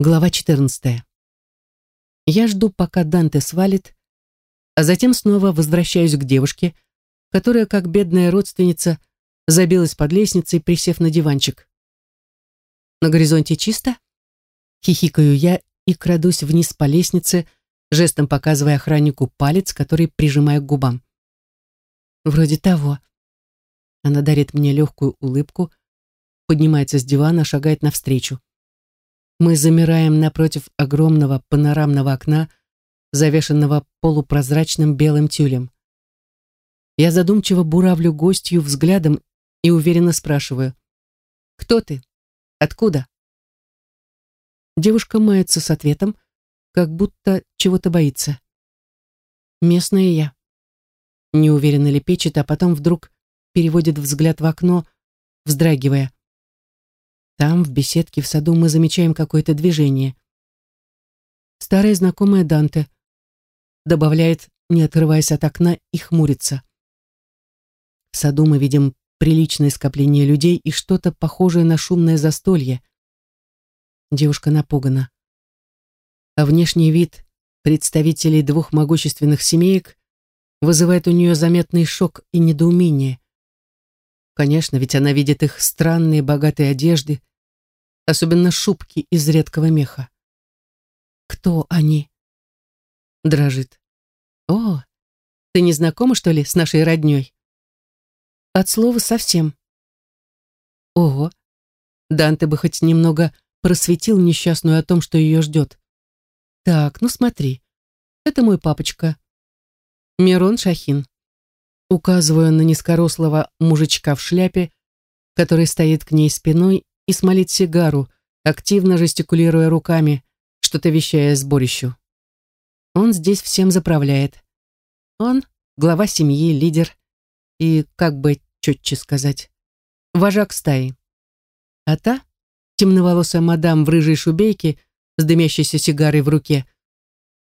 Глава 14. Я жду, пока Данте свалит, а затем снова возвращаюсь к девушке, которая, как бедная родственница, забилась под лестницей, присев на диванчик. На горизонте чисто? Хихикаю я и крадусь вниз по лестнице, жестом показывая охраннику палец, который прижимаю к губам. Вроде того. Она дарит мне легкую улыбку, поднимается с дивана, шагает навстречу. Мы замираем напротив огромного панорамного окна, завешенного полупрозрачным белым тюлем. Я задумчиво буравлю гостью взглядом и уверенно спрашиваю. «Кто ты? Откуда?» Девушка мается с ответом, как будто чего-то боится. «Местная я». Неуверенно лепечет, а потом вдруг переводит взгляд в окно, вздрагивая. Там, в беседке в саду, мы замечаем какое-то движение. Старая знакомая Данте добавляет, не отрываясь от окна, и хмурится. В саду мы видим приличное скопление людей и что-то похожее на шумное застолье. Девушка напугана. А внешний вид представителей двух могущественных семеек вызывает у нее заметный шок и недоумение. Конечно, ведь она видит их странные богатые одежды, особенно шубки из редкого меха. Кто они? Дрожит. О, ты не знакома, что ли, с нашей роднёй? От слова совсем. Ого, Данте бы хоть немного просветил несчастную о том, что ее ждет. Так, ну смотри, это мой папочка. Мирон Шахин указываю на низкорослого мужичка в шляпе, который стоит к ней спиной и смолит сигару, активно жестикулируя руками, что-то вещая сборищу. Он здесь всем заправляет. Он глава семьи, лидер и, как бы четче сказать, вожак стаи. А та, темноволосая мадам в рыжей шубейке с дымящейся сигарой в руке,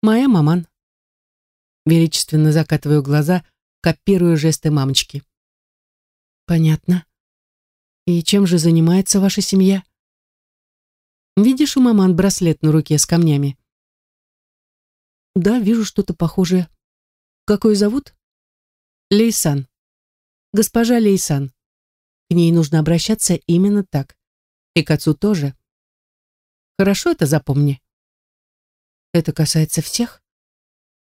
моя маман. Величественно закатываю глаза, копируя жесты мамочки. Понятно. И чем же занимается ваша семья? Видишь у маман браслет на руке с камнями? Да, вижу что-то похожее. Какой зовут? Лейсан. Госпожа Лейсан. К ней нужно обращаться именно так. И к отцу тоже. Хорошо это запомни. Это касается всех?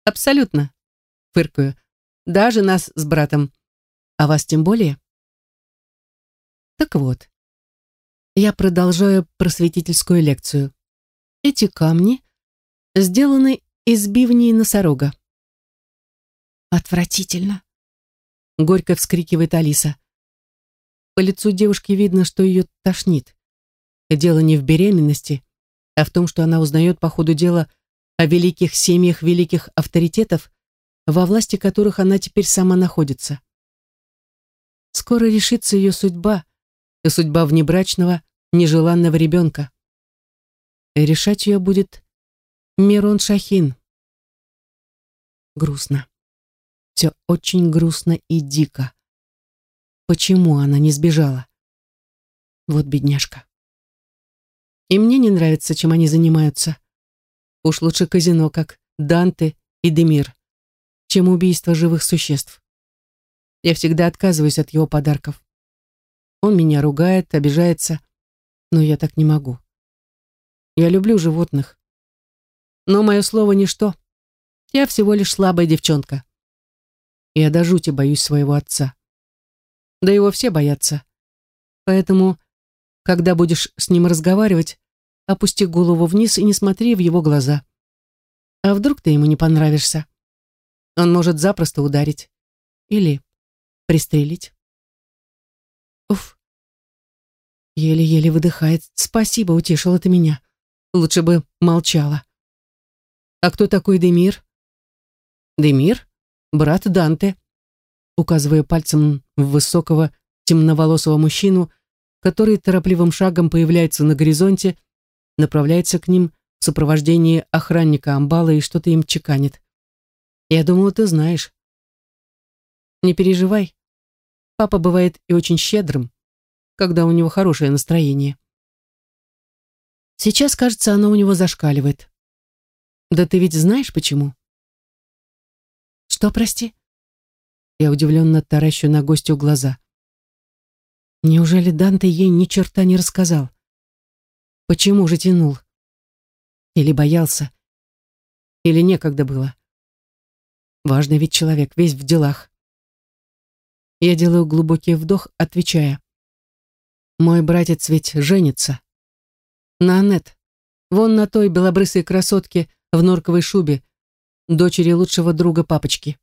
Абсолютно. Фыркаю. Даже нас с братом. А вас тем более? Так вот, я продолжаю просветительскую лекцию. Эти камни сделаны из бивней носорога. Отвратительно. Горько вскрикивает Алиса. По лицу девушки видно, что ее тошнит. Дело не в беременности, а в том, что она узнает по ходу дела о великих семьях великих авторитетов, во власти которых она теперь сама находится. Скоро решится ее судьба, и судьба внебрачного, нежеланного ребенка. И решать ее будет Мирон Шахин. Грустно. Все очень грустно и дико. Почему она не сбежала? Вот бедняжка. И мне не нравится, чем они занимаются. Уж лучше казино, как Данте и Демир чем убийство живых существ. Я всегда отказываюсь от его подарков. Он меня ругает, обижается, но я так не могу. Я люблю животных. Но мое слово ничто. Я всего лишь слабая девчонка. Я до жути боюсь своего отца. Да его все боятся. Поэтому, когда будешь с ним разговаривать, опусти голову вниз и не смотри в его глаза. А вдруг ты ему не понравишься? Он может запросто ударить. Или пристрелить. Еле-еле выдыхает. Спасибо, утешила ты меня. Лучше бы молчала. А кто такой Демир? Демир? Брат Данте. Указывая пальцем в высокого, темноволосого мужчину, который торопливым шагом появляется на горизонте, направляется к ним в сопровождении охранника амбала и что-то им чеканит. Я думала, ты знаешь. Не переживай. Папа бывает и очень щедрым, когда у него хорошее настроение. Сейчас, кажется, оно у него зашкаливает. Да ты ведь знаешь, почему? Что, прости? Я удивленно таращу на гостю глаза. Неужели Данте ей ни черта не рассказал? Почему же тянул? Или боялся? Или некогда было? Важный ведь человек, весь в делах. Я делаю глубокий вдох, отвечая. Мой братец ведь женится. На Аннет. Вон на той белобрысой красотке в норковой шубе, дочери лучшего друга папочки.